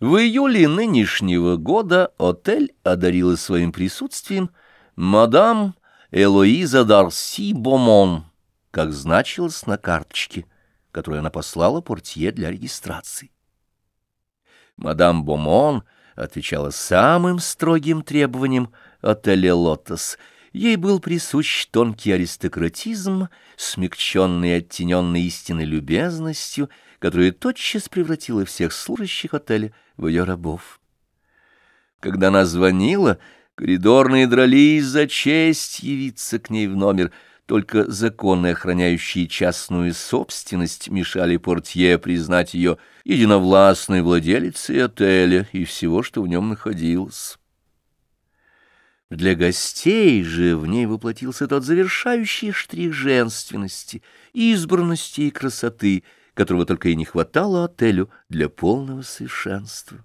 В июле нынешнего года отель одарила своим присутствием мадам Элоиза Дарси Бомон, как значилось на карточке, которую она послала портье для регистрации. Мадам Бомон отвечала самым строгим требованиям отеля «Лотос». Ей был присущ тонкий аристократизм, смягченный и оттененный истинной любезностью, которая тотчас превратила всех служащих отеля в ее рабов. Когда она звонила, коридорные дрались за честь явиться к ней в номер — только законы, охраняющие частную собственность, мешали портье признать ее единовластной владелицей отеля и всего, что в нем находилось. Для гостей же в ней воплотился тот завершающий штрих женственности, избранности и красоты, которого только и не хватало отелю для полного совершенства.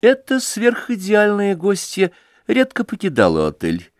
Эта сверхидеальная гостья редко покидала отель,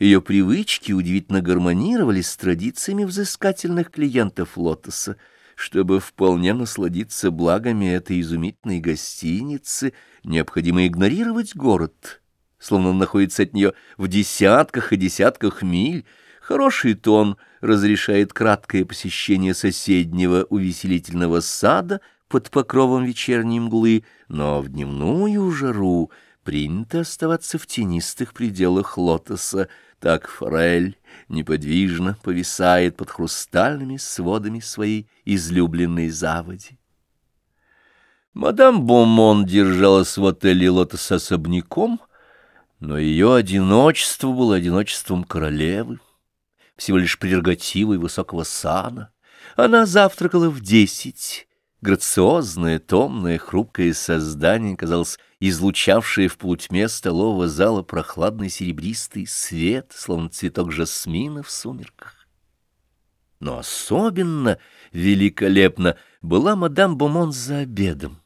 ее привычки удивительно гармонировали с традициями взыскательных клиентов «Лотоса». Чтобы вполне насладиться благами этой изумительной гостиницы, необходимо игнорировать город, словно он находится от нее в десятках и десятках миль. Хороший тон разрешает краткое посещение соседнего увеселительного сада под покровом вечерней мглы, но в дневную жару принято оставаться в тенистых пределах лотоса, так форель неподвижно повисает под хрустальными сводами своей излюбленной заводи. Мадам Бомон держалась в отеле «Лотос» особняком, но ее одиночество было одиночеством королевы, всего лишь прерогативой высокого сана. Она завтракала в десять, Грациозное, томное, хрупкое создание, казалось, излучавшее в полутьме столового зала прохладный серебристый свет, словно цветок жасмина в сумерках. Но особенно великолепно была мадам Бомон за обедом.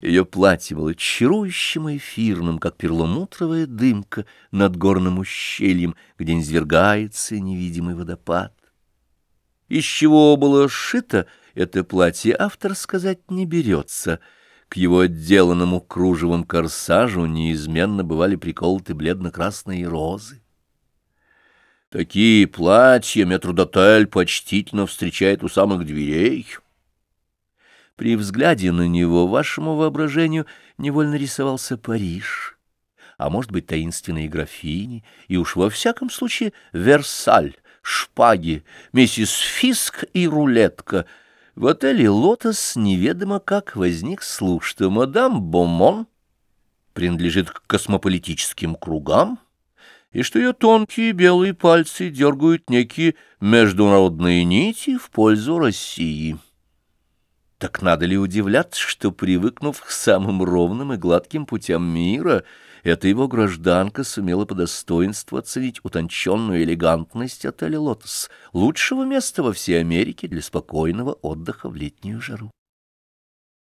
Ее платье было чарующим и эфирным, как перламутровая дымка над горным ущельем, где низвергается невидимый водопад. Из чего было сшито это платье, автор сказать не берется. К его отделанному кружевом корсажу неизменно бывали приколоты бледно-красные розы. Такие платья метрдотель почтительно встречает у самых дверей. При взгляде на него вашему воображению невольно рисовался Париж, а может быть таинственные графини, и уж во всяком случае Версаль — шпаги, миссис Фиск и рулетка. В отеле «Лотос» неведомо как возник слух, что мадам Бомон принадлежит к космополитическим кругам, и что ее тонкие белые пальцы дергают некие международные нити в пользу России. Так надо ли удивляться, что, привыкнув к самым ровным и гладким путям мира, эта его гражданка сумела по достоинству оценить утонченную элегантность отеля «Лотос», лучшего места во всей Америке для спокойного отдыха в летнюю жару.